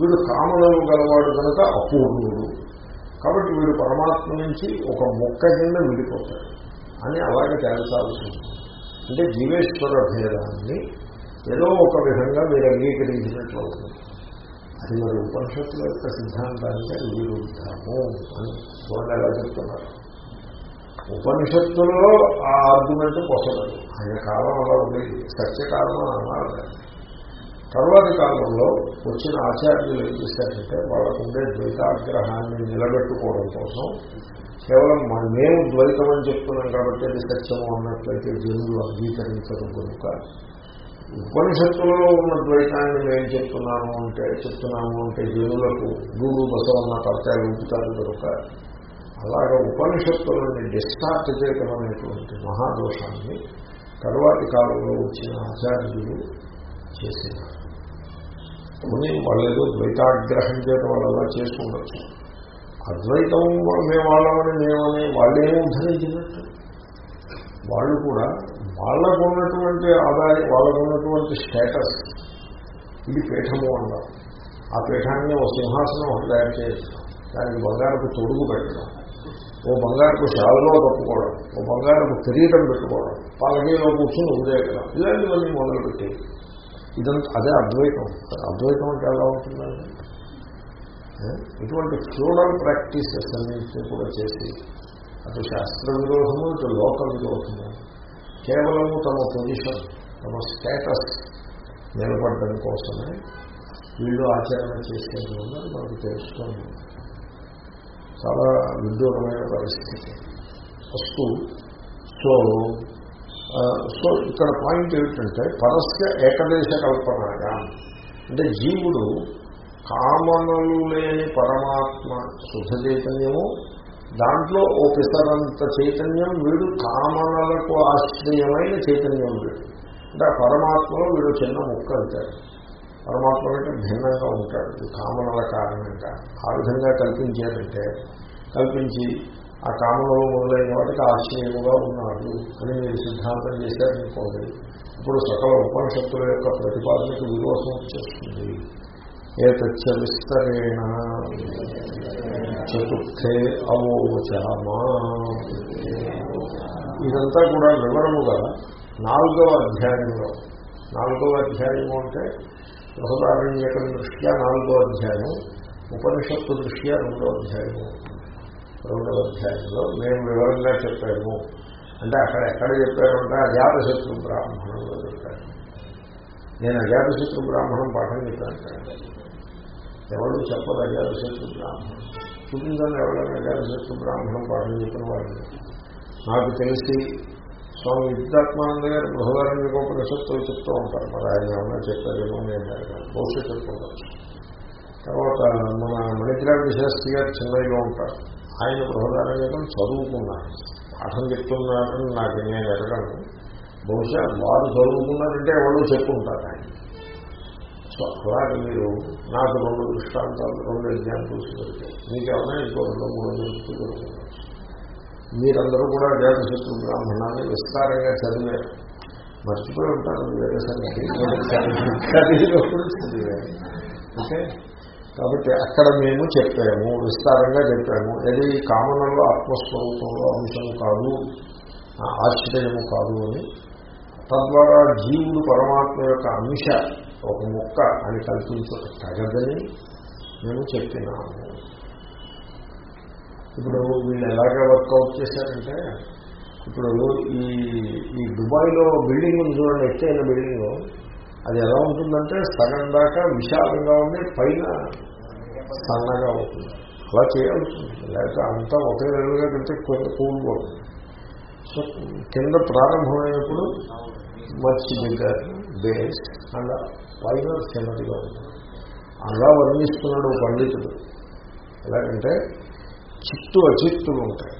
వీడు కామనలు గలవాడు కనుక అపూర్ణుడు. కాబట్టి వీడు పరమాత్మ నుంచి ఒక మొక్క కింద విడిపోతాడు. అని అలాగే తేల్చాల్సి అంటే జీవేశ్వర భేదాన్ని ఏదో ఒక విధంగా మీరు అంగీకరించినట్లు అవుతుంది. అది మరి ఉపనిషత్తుల యొక్క సిద్ధాంతానికి అది విరుద్ధము అని చూడండి ఎలా చెప్తున్నారు. ఉపనిషత్తుల్లో ఆ ఆర్గ్యుమెంట్ పొసలేదు. ఆయన కాలం అలా ఉండేది సత్యకాలం అని అన్నారు. తర్వాతి కాలంలో వచ్చిన ఆచార్యులు ఏం చేశారంటే వాళ్ళకు ఉండే ద్వైతాగ్రహాన్ని నిలబెట్టుకోవడం కోసం కేవలం మేము ద్వైతం అని చెప్తున్నాం కాబట్టి అది సత్యము అన్నట్లయితే జనులు అంగీకరించడం కనుక ఉపనిషత్తులలో ఉన్న ద్వైతాన్ని మేము చెప్తున్నాము అంటే చెప్తున్నాము అంటే జనులకు గూడు బసవన్న తరకాయలు ఊపుతారు కనుక అలాగే ఉపనిషత్తులని డిస్టార్ట్ చేయటం అనేటువంటి మహాదోషాన్ని తరువాతి కాలంలో వచ్చిన ఆచార్యులు చేసినారు కొన్ని వాళ్ళేదో ద్వైతాగ్రహం చేయడం వల్ల చేసి అద్వైతం మేమాళ్ళమని మేమని వాళ్ళే ఉద్ధరించినట్టు. వాళ్ళు కూడా వాళ్ళకు ఉన్నటువంటి ఆదాయం వాళ్ళకు ఉన్నటువంటి స్టేటస్ ఇది పీఠము అన్నారు. ఆ పీఠాన్ని ఒక సింహాసనం తయారు చేయొచ్చు దానికి బంగారపు తొడుగు పెట్టడం. ఓ బంగారపు షాలులో కప్పుకోవడం ఓ బంగారపు కిరీటం పెట్టుకోవడం పాలకీలో కూర్చొని ఉదయకడం ఇలాంటివన్నీ మొదలుపెట్టి ఇదంతా అదే అద్వైతం. అద్వైతం అంటే ఎలా ఉంటుందండి? ఇటువంటి ఫ్యూడల్ ప్రాక్టీసెస్ అన్నింటినీ కూడా చేసి అటు శాస్త్ర విరోధము ఇటు లోక విరోధము కేవలము తమ పొజిషన్ తమ స్టేటస్ నిలబడడం కోసమే వీళ్ళు ఆచరణ చేసేది ఉన్నది మనకు తెలుస్తోంది. చాలా విడ్డూరమైన పరిస్థితి. ఫస్ట్ సో సో ఇక్కడ పాయింట్ ఏమిటంటే పరస్య ఏకదేశ కల్పనగా అంటే జీవుడు కామనలు లేని పరమాత్మ శుద్ధ చైతన్యము దాంట్లో ఓ పిసరంత చైతన్యం వీడు కామనలకు ఆశ్రయమైన చైతన్యం వీడు. అంటే ఆ పరమాత్మలో వీడు చిన్న ముక్క అవుతాడు పరమాత్మ కంటే భిన్నంగా ఉంటాడు. ఈ కామనల కారణంగా ఆ విధంగా కల్పించారంటే కల్పించి ఆ కామనలు మొదలైన వాటికి ఆశ్చర్యముగా ఉన్నాడు అని మీరు సిద్ధాంతం చేశారనుకోండి ఇప్పుడు సకల ఉపనిషత్తుల యొక్క ప్రతిపాదనకు విరోధం వచ్చేస్తుంది. ఏతచ్చ విస్తరేణ చతుర్థే అవోచామా ఇదంతా కూడా వివరముగా నాలుగవ అధ్యాయంలో నాలుగవ అధ్యాయము అంటే బృహదారణ్యకం దృష్ట్యా నాలుగో అధ్యాయం ఉపనిషత్తు దృష్ట్యా రెండో అధ్యాయము. రెండవ అధ్యాయంలో మేము వివరంగా చెప్పాము. అంటే అక్కడ ఎక్కడ చెప్పారంటే అజాతశత్రు బ్రాహ్మణంలో చెప్పాను నేను అజాతశత్రు బ్రాహ్మణం పాఠం చెప్పాను. ఎవరు చెప్పదు అజాతశత్రు బ్రాహ్మణం. చూపించాను ఎవరైనా అజాతశత్రు బ్రాహ్మణం పాఠం చెప్పిన వాళ్ళు నాకు తెలిసి స్వామి విద్యాత్మానంద గారు బృహదారణ్యకోపనిషత్తులు చెప్తూ ఉంటారు. మరి ఆయన ఏమైనా చెప్పారేమో నేను బహుశా చెప్పుకోవచ్చు తర్వాత మన మణిగ్రామ శాస్త్రి గారు చెన్నైలో ఉంటారు. ఆయన బృహదారణ్యకం చదువుకున్నారు. పాఠం చెప్తున్నారని నాకు నేను ఎరగను బహుశా వారు చదువుకున్నారంటే ఎవరో చెప్పుకుంటారు ఆయన. సో అలాగే మీరు నాకు రెండు దృష్టాంతాలు రెండు ఎగ్జాంపుల్స్ దొరికాయి మీకు ఎవరైనా ఇంకో రెండు మూడు దొరుకుతూ దొరుకుతున్నారు మీరందరూ కూడా జాతశత్రు బ్రాహ్మణాన్ని విస్తారంగా చదివారు మర్చిపోయి ఉంటారు. వేరే సంగతి చదివారు ఓకే కాబట్టి అక్కడ మేము చెప్పాము విస్తారంగా చెప్పాము. ఏది కామనలో ఆత్మస్వరూపంలో అంశం కాదు ఆశ్చర్యము కాదు అని. తద్వారా జీవుడు పరమాత్మ యొక్క అంశ ఒక ముక్క అని కల్పించక తగదని మేము చెప్పినాము. ఇప్పుడు వీళ్ళు ఎలాగ వర్కౌట్ చేశారంటే ఇప్పుడు ఈ ఈ దుబాయ్లో బిల్డింగ్ ఉంది చూడండి ఎత్తైన బిల్డింగ్ అది ఎలా ఉంటుందంటే సగం దాకా విశాలంగా ఉండి పైన సన్నగా అవుతుంది అలా చేయాల్సి లేకపోతే అంతా ఒకే విధంగా కంటే కొంత కూలిపోతుంది సో కింద ప్రారంభమైనప్పుడు మర్చి దగ్గర బేస్ అలా పైన చిన్నదిగా ఉంటుంది అలా వర్ణిస్తున్నాడు పండితుడు. ఎలాగంటే చిత్తు అచిత్తులు ఉంటాయి.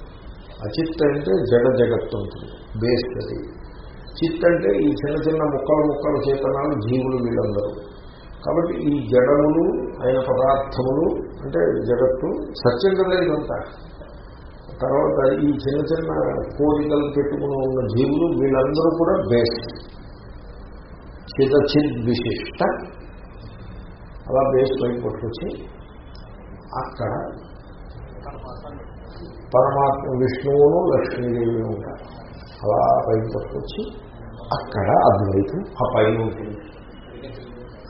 అచిత్ అంటే జడ జగత్తు ఉంటుంది. బేస్ అది. చిత్ అంటే ఈ చిన్న చిన్న ముక్కలు ముక్కలు చేతనాలు జీవులు వీళ్ళందరూ. కాబట్టి ఈ జడములు అయిన పదార్థములు అంటే జగత్తు సత్యం కదా ఇదంతా. తర్వాత ఈ చిన్న చిన్న కోరికలు పెట్టుకుని ఉన్న జీవులు వీళ్ళందరూ కూడా బేస్. చిదచిద్ విశిష్ట అలా బేస్ పైకి పట్టుకొచ్చి అక్కడ పరమాత్మ విష్ణువును లక్ష్మీదేవి ఉంటారు. అలా పైకి పట్టుకొచ్చి అక్కడ అద్వైతం ఆ పైన ఉంటుంది.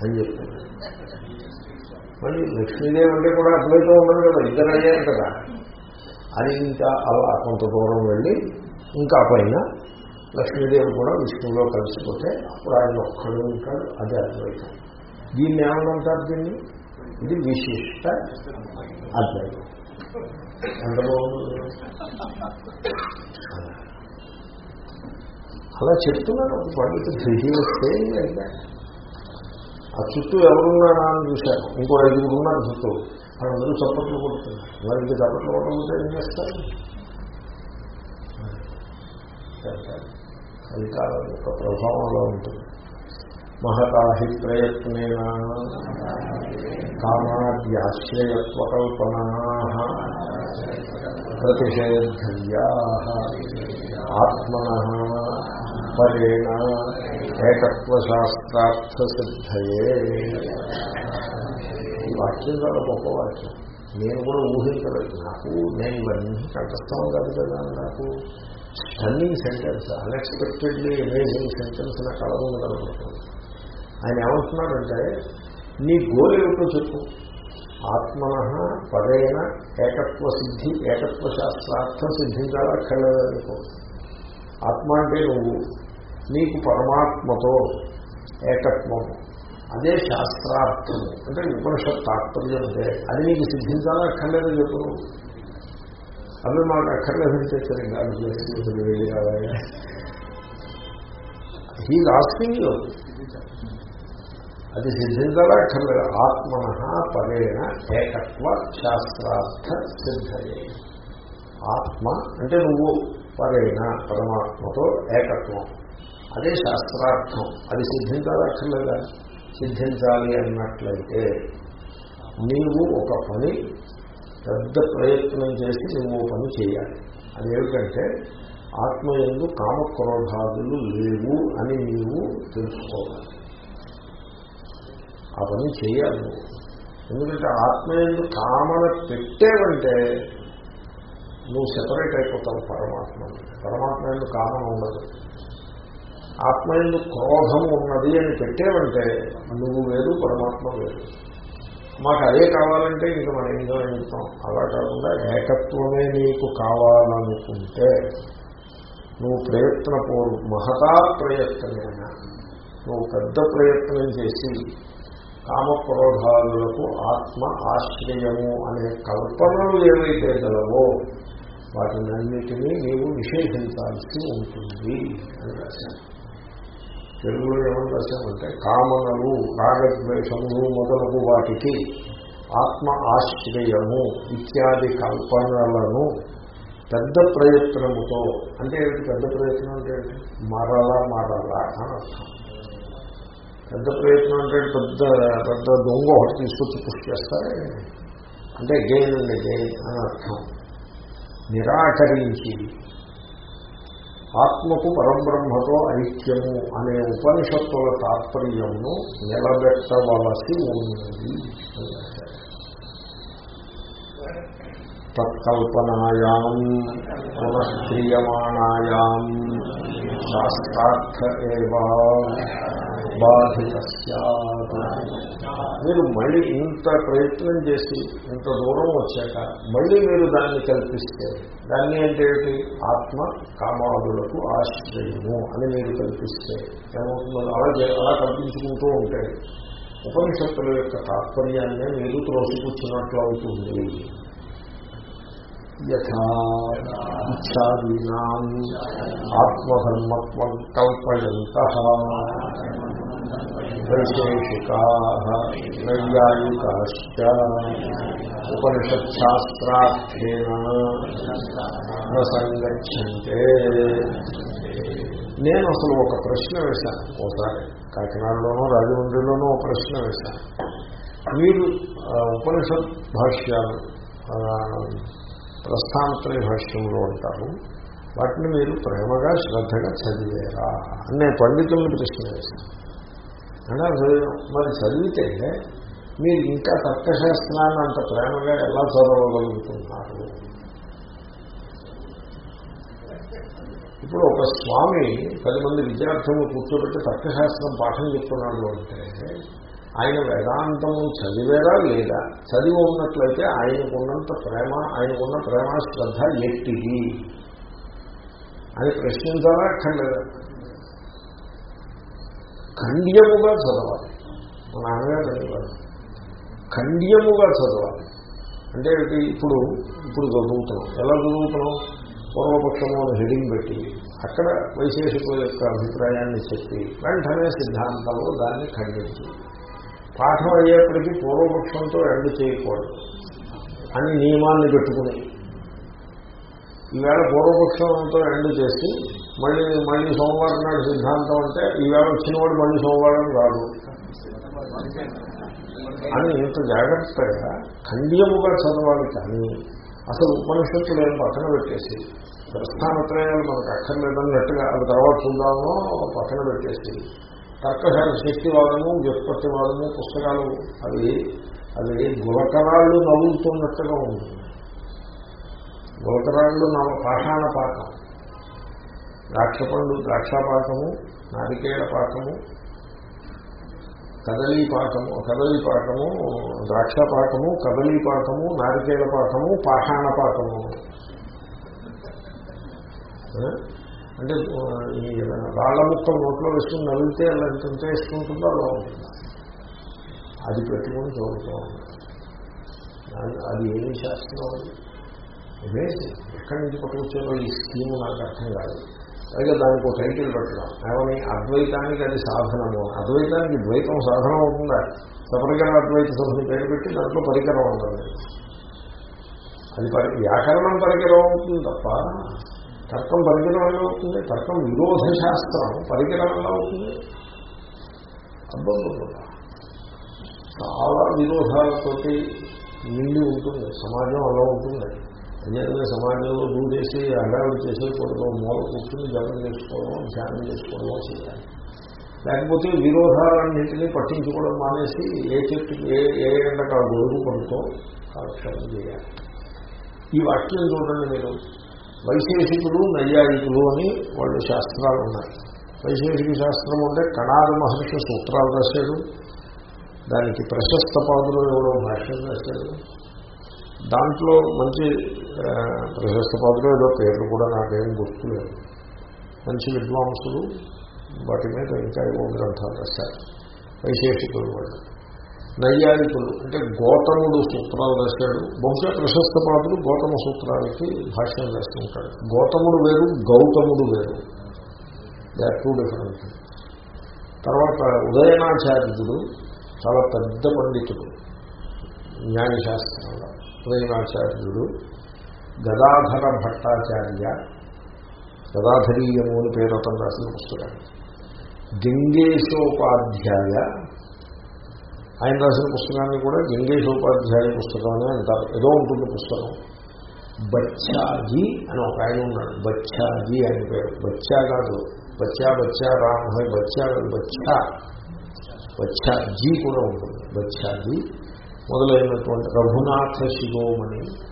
అని చెప్తాను మళ్ళీ లక్ష్మీదేవి అంటే కూడా అద్వైతం ఉండదు కదా ఇద్దరు అయ్యారు కదా. అది ఇంకా అలా కొంత దూరం వెళ్ళి ఇంకా పైన లక్ష్మీదేవి కూడా విష్ణువులో కలిసిపోతే అప్పుడు ఆయన ఒక్కడు ఉంటాడు అదే అద్వైతం. దీన్ని ఏమనంటారు దీన్ని? ఇది విశిష్ట అద్వైతం. ఎంత బాగుంది. అలా చెప్తున్నాను. ఒక పండితుడు వస్తే అంటే ఆ చుట్టూ ఎవరున్నారా అని చూశారు. ఇంకో ఐదుగురు ఉన్నారు చుట్టూ. వాళ్ళందరూ చప్పట్లు కొడుతున్నారు. మరి ఇంకా చప్పట్లు కొట్టకపోతే ఏం చేస్తారు? అది కాదు యొక్క ప్రభావంలో ఉంటుంది. మహతాహి ప్రయత్నేన కామాద్యాశ్రయత్వకల్పనా ప్రతిషేధవ్యా ఆత్మన పరేణ ఏకత్వశాస్త్రార్థసిద్ధయే ఈ వాక్యం చాలా గొప్ప వాక్యం. నేను కూడా ఊహించలేదు. నాకు నేను ఇవన్నీ కంఠస్థం కాదు కదా. నాకు stunning sentence unexpectedly amazing sentence నాకు అలవదు కనబడుతుంది. ఆయన ఏమంటున్నాడంటే నీ గోల్ ఏమిటో చెప్పు. ఆత్మన పదైన ఏకత్వ సిద్ధి ఏకత్వ శాస్త్రార్థం సిద్ధించాలా అక్కర్లేదనుకో ఆత్మ అంటే నువ్వు. నీకు పరమాత్మతో ఏకత్వం అదే శాస్త్రార్థం అంటే ఉపనిషత్ తాత్పర్యం అదే అది నీకు సిద్ధించాలా అక్కర్లేదో చెప్పు. అవి మాకు అక్కర్లేదని సరే గాలి చేసి వెళ్ళి హీ లాస్టింగ్ అది సిద్ధించాలా అక్కర్లేదు ఆత్మన పరేణ ఏకత్వ శాస్త్రార్థ సిద్ధయే. ఆత్మ అంటే నువ్వు పరేణ పరమాత్మతో ఏకత్వం. అదే శాస్త్రార్థం. అది సిద్ధించాలా అక్కర్లేదా సిద్ధించాలి అన్నట్లయితే నీవు ఒక పని పెద్ద ప్రయత్నం చేసి నువ్వు పని చేయాలి. అది ఏమిటంటే ఆత్మ ఎందు కామక్రోధాదులు లేవు అని నీవు తెలుసుకోవాలి. ఆ పని చేయాలి. ఎందుకంటే ఆత్మ ఎందు కామన పెట్టేవంటే నువ్వు సెపరేట్ అయిపోతావు పరమాత్మ పరమాత్మ ఎందు కామన ఉండదు. ఆత్మ ఎందు క్రోధం ఉన్నది అని పెట్టేవంటే నువ్వు వేరు పరమాత్మ వేరు. మాకు అదే కావాలంటే ఇంక మనం ఏం చేస్తాం? అలా కాకుండా ఏకత్వమే నీకు కావాలనుకుంటే నువ్వు ప్రయత్నపూర్వ మహతా ప్రయత్నమైన నువ్వు పెద్ద ప్రయత్నం చేసి కామక్రోధాలకు ఆత్మ ఆశ్రయము అనే కల్పనలు ఏవైతే గలవో వాటినన్నిటినీ నీవు నిషేధించాల్సి ఉంటుంది అని రాశాను తెలుగులో ఏమని రాశామంటే కామనలు రాగద్వేషములు మొదలగు వాటికి ఆత్మ ఆశ్రయము ఇత్యాది కల్పనలను పెద్ద ప్రయత్నముతో అంటే పెద్ద ప్రయత్నం అంటే ఏంటి మరల మరల అని అర్థం. పెద్ద ప్రయత్నం అంటే పెద్ద పెద్ద దొంగ ఒకటి తీసుకొచ్చి పుష్టి చేస్తారే? అంటే గెయిన్ అండి గెయిన్ అని అర్థం. నిరాకరించి ఆత్మకు పరబ్రహ్మతో ఐక్యము అనే ఉపనిషత్తుల తాత్పర్యమును నిలబెట్టవలసి ఉన్నది తత్కల్పనాయాం పునఃక్రియమాణాయాం శాస్త్రార్థ ఏవా బాధిత మీరు మళ్ళీ ఇంత ప్రయత్నం చేసి ఇంత దూరం వచ్చాక మళ్ళీ మీరు దాన్ని కల్పిస్తే దాన్ని అంటే ఆత్మ కామాదులకు ఆశ్రయము అని మీరు కల్పిస్తే ఏమవుతుందో అలా అలా కల్పించుకుంటూ ఉంటే ఉపనిషత్తుల యొక్క తాత్పర్యాన్ని మీరు త్రోసిపుచ్చినట్లు అవుతుంది. యథా ఇచ్చాదీనా ఆత్మధర్మత్వం కల్పయంత. వైశేషికా ఉపనిషత్శాస్త్రార్థేన న నేను అసలు ఒక ప్రశ్న వేశాను. ఒకసారి కాకినాడలోనూ రాజమండ్రిలోనూ ఒక ప్రశ్న వేశాను. మీరు ఉపనిషత్ భాష్యాలు ప్రస్థానత్రయ భాష్యంలో ఉంటారు. వాటిని మీరు ప్రేమగా శ్రద్ధగా చదివేరా? అనే నేను పండితుల్ని ప్రశ్న వేశాను. అయినా చదివాం మరి చదివితే మీరు ఇంకా తత్వశాస్త్రాన్ని అంత ప్రేమగా ఎలా చదవగలుగుతున్నారు? ఇప్పుడు ఒక స్వామి పది మంది విద్యార్థులను కూర్చోబెట్టి తత్వశాస్త్రం పాఠం చెప్తున్నాడు అంటే ఆయన వేదాంతము చదివేదా లేదా? చదివి ఉన్నట్లయితే ఆయనకున్నంత ప్రేమ ఆయనకున్న ప్రేమ శ్రద్ధ ఎట్టిది? అని ప్రశ్నించాలా? అక్కర్లేదా? ఖండ్యముగా చదవాలి. మా నాన్నగారు అనేవారు ఖండ్యముగా చదవాలి. అంటే ఇప్పుడు ఇప్పుడు చదువుతున్నాం. ఎలా చదువుతున్నాం? పూర్వపక్షము అని హెడింగ్ పెట్టి అక్కడ వైశేషికుల యొక్క అభిప్రాయాన్ని చెప్పి వెంటనే సిద్ధాంతంలో దాన్ని ఖండించి. పాఠం అయ్యేప్పటికీ పూర్వపక్షంతో ఎండ్ చేయకూడదు. అని నియమాన్ని పెట్టుకుని ఈవేళ పూర్వపక్షంతో ఎండ్ చేసి మళ్ళీ మళ్ళీ సోమవారం నాడు సిద్ధాంతం అంటే ఈవేళ వచ్చినవాడు మళ్ళీ సోమవారం రాదు అని ఇంత జాగ్రత్తగా ఖండ్యముగా చదవాలి కానీ అసలు ఉపనిషత్తులు ఏం పక్కన పెట్టేసి ప్రస్థానత్రయాలు మనకు అక్కర్లేదన్నట్టుగా అది తర్వాత చూద్దామో పక్కన పెట్టేసి తర్కశాల శక్తివాదము వ్యుత్పత్తివాదము పుస్తకాలు అవి అది గులకరాళ్ళు నవ్వుతున్నట్టుగా ఉంటుంది. గులకరాళ్ళు నవ పాషాణ ద్రాక్ష పండు ద్రాక్షపాకము నారికేళ పాకము కదలీ పాకము కదలీ పాకము ద్రాక్ష పాకము కదలీ పాకము నారికేళ పాకము పాషాణ పాకము. అంటే ఈ రాళ్ళ ముక్కలు నోట్లో వేసుకుని నవ్వితే అలా ఎంత వేసుకుంటుందో అలా ఉంటుంది. అది పెట్టుకుని చూడుతూ అది- ఏమి శాస్త్రం అది? ఎక్కడి నుంచి పట్టుకొచ్చారో ఈ స్కీమ్ నాకు అర్థం కాదు పైగా దానికి ఒక టైటిల్ పెట్టడం. ఏమని? అద్వైతానికి అది సాధనము. అద్వైతానికి ద్వైతం సాధనం అవుతుందా సపరికరణ అద్వైత సంస్థ పేరు పెట్టి దాంట్లో పరికరం ఉంటుంది. అది పరి వ్యాకరణం పరికరం అవుతుంది తప్ప తర్కం పరికరం ఎలా అవుతుంది. తర్కం విరోధ శాస్త్రం పరికరం ఎలా అవుతుంది. అబ్బబ్బబ్బ చాలా విరోధాలతోటి నిండి ఉంటుంది. సమాజం అలా ఉంటుంది. అంచేతనే సమాజంలో దూరేసి అడావిడి చేసేకూడదు మూల కూర్చుని జపం చేసుకోవడం ధ్యానం చేసుకోవడం చేయాలి. లేకపోతే విరోధాలన్నింటినీ పట్టించుకోవడం మానేసి ఏ చెట్టు ఏ ఏ ఎండక గొడుగు పడుతో కాలక్షేపం చేయాలి. ఈ వాక్యం చూడండి మీరు. వైశేషికులు నైయాయికులు అని వాళ్ళు శాస్త్రాలు ఉన్నాయి. వైశేషిక శాస్త్రం అంటే కణాద మహర్షి సూత్రాలు రాశాడు. దానికి ప్రశస్త పాదులు ఎవరో భాష్యం రాశాడు. దాంట్లో మంచి ప్రశస్త పాత్రలో ఏదో పేర్లు కూడా నాకేం గుర్తులేదు. మంచి విద్వాంసులు వాటి మీద ఇంకా ఏవో గ్రంథాలు రాశారు. వైశేషికులు వాళ్ళు. నైయాయికులు అంటే గౌతముడు సూత్రాలు రాశాడు. బహుశా ప్రశస్త పాత్రుడు గౌతమ సూత్రాలకి భాష్యం రాస్తుంటాడు గౌతముడు వేరు గౌతముడు వేరు. దే టూ డిఫరెంట్ తర్వాత ఉదయనాచార్యుడు చాలా పెద్ద పండితుడు. న్యాయశాస్త్రంలో ఉదయనాచార్యుడు గదాధర భట్టాచార్య గదాధరీయము అని పేరు అతను రాసిన పుస్తకం. గంగేశోపాధ్యాయ ఆయన రాసిన పుస్తకాన్ని కూడా గంగేశోపాధ్యాయ పుస్తకం అనే అంటారు. ఏదో ఉంటుంది పుస్తకం. బచ్చాజీ అని ఒక ఆయన ఉన్నాడు. బచ్చాజీ అని పేరు. బచ్చా కాదు. బచ్చా బచ్చా రామ్ హై బచ్చా కాదు బచ్చా. బచ్చాజీ కూడా ఉంటుంది. బచ్చాజీ మొదలైనటువంటి రఘునాథ శిరోమణి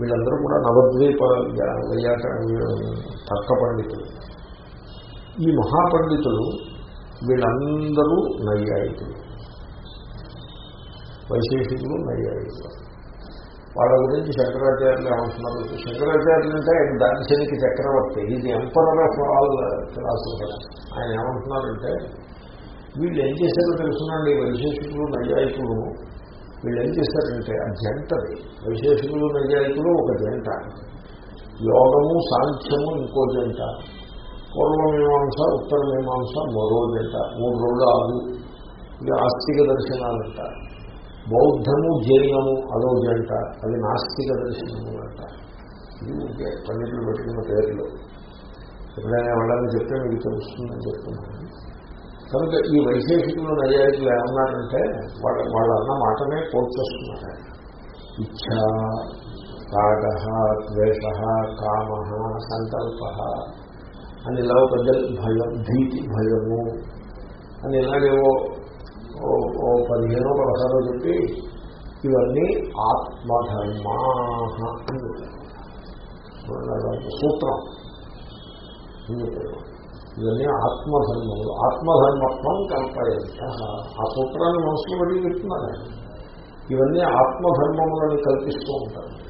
వీళ్ళందరూ కూడా నవద్వీప వైయాక తర్క పండితులు. ఈ మహాపండితులు వీళ్ళందరూ నైయాయికులు. వైశేషికులు నైయాయికులు. వాళ్ళ గురించి శంకరాచార్యులు ఏమంటున్నారు? శంకరాచార్యులు అంటే ఆయన దార్శనిక చక్రవర్తి. ఇది ఎంపరర్ ఆఫ్ ఆల్ ఫిలాసఫర్ ఆయన ఏమంటున్నారంటే వీళ్ళు ఏం చేశారో తెలుసునండి వైశేషికులు నైయాయికులు వీళ్ళు ఏం చేశారంటే ఆ జంటది వైశేషికులు నైయాయికులు ఒక జంట. యోగము సాంఖ్యము ఇంకో జంట. పూర్వమీమాంస ఉత్తర మీమాంస మరో జంట. మూడు రోజులు ఆరు. ఇది ఆస్తిక దర్శనాలంట. బౌద్ధము జైనము అదో జంట. అది నాస్తిక దర్శనము అంట ఇది ఉంటే పండితులు పెట్టుకున్న పేర్లు. ఎప్పుడైనా వాళ్ళని చెప్తే మీకు తెలుస్తుందని చెప్తున్నాను. కనుక ఈ వైశేషికులు నైయాయికులు ఏమన్నారంటే వాళ్ళ వాళ్ళు అన్న మాటనే పోల్చేస్తున్నారు ఇచ్ఛ రాగ ద్వేష కామ సంకల్ప అని ఇలా పెద్ద భయం భీతి భయము అని ఇలాగేవో ఓ- ఓ పదిహేనో పదహారో చెప్పి ఇవన్నీ ఆత్మధర్మా సూత్రం. ఇవన్నీ ఆత్మధర్మములు. ఆత్మధర్మత్వం కల్పయంత. ఆ సూత్రాన్ని మనసులో పడి చెప్తున్నారు ఇవన్నీ ఆత్మధర్మములను కల్పిస్తూ ఉంటారు.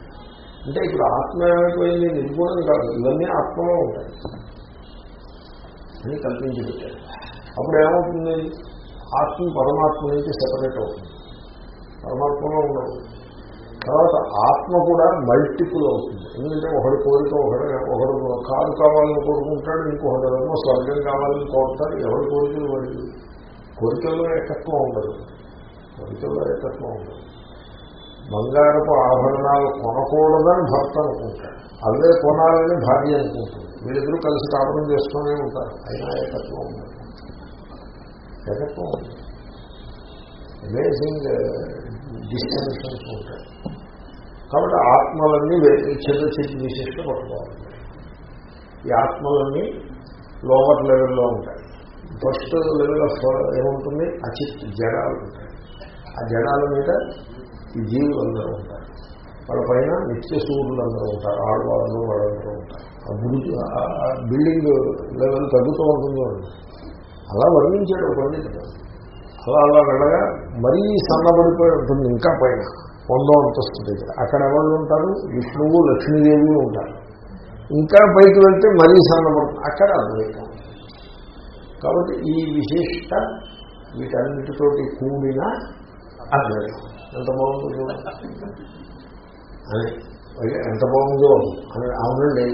అంటే ఇప్పుడు ఆత్మ ఏమైపోయింది? నిర్గుణం కాదు. ఇవన్నీ ఆత్మలో ఉంటాయి. అని కల్పించి పెట్టారు అప్పుడు ఏమవుతుంది? ఆత్మ పరమాత్మ నుంచి సెపరేట్ అవుతుంది. పరమాత్మలో ఉండదు తర్వాత ఆత్మ కూడా మల్టిపుల్ అవుతుంది. ఎందుకంటే ఒకటి కోరిక ఒకడు ఒకడు కారు కావాలని కోరుకుంటాడు ఇంకొకటి ఏమో స్వర్గం కావాలని కోరుతాడు ఎవరి కోరికలు వాడి కోరికల్లో ఏకత్వం ఉండదు. కోరికల్లో ఏకత్వం ఉండదు. బంగారపు ఆభరణాలు కొనకూడదని భర్త అనుకుంటాడు. అవే కొనాలని భార్య అనుకుంటుంది. వీళ్ళిద్దరూ కలిసి కాపురం చేస్తూనే ఉంటారు. అయినా ఏకత్వం ఉండదు. ఏకత్వం ఉంది అమేజింగ్ డిస్టెన్షన్స్ ఉంటాయి. కాబట్టి ఆత్మలన్నీ చిన్న చిన్న విశిష్ట పట్టుకోవాలి. ఈ ఆత్మలన్నీ లోవర్ లెవెల్లో ఉంటాయి. ఫస్ట్ లెవెల్ ఆఫ్ ఏముంటుంది? అచిత్ జడాలు ఉంటాయి. ఆ జడాల మీద ఈ జీవులు అందరూ ఉంటారు. వాళ్ళ పైన నిత్య సూర్యులు అందరూ ఉంటారు. ఆడవాళ్ళు వాళ్ళందరూ ఉంటారు. ఆ గుడి బిల్డింగ్ లెవెల్ తగ్గుతూ ఉంటుంది అలా వర్ణించాడు పండితుడు. అలా అలా వెళ్ళగా మరీ సన్నబడిపోయి ఉంటుంది ఇంకా పైన. వందో అంతస్తు దగ్గర అక్కడ ఎవరు ఉంటారు? విష్ణువు లక్ష్మీదేవి ఉంటారు. ఇంకా పైకి వెళ్తే మరీ సన్నబడుతుంది అక్కడ అద్వైతం. కాబట్టి ఈ విశిష్ట వీటన్నిటితోటి కూడిన అద్వైతం. ఎంత బాగుంటుంది అని ఎంత బాగుందో. అని అవునండి.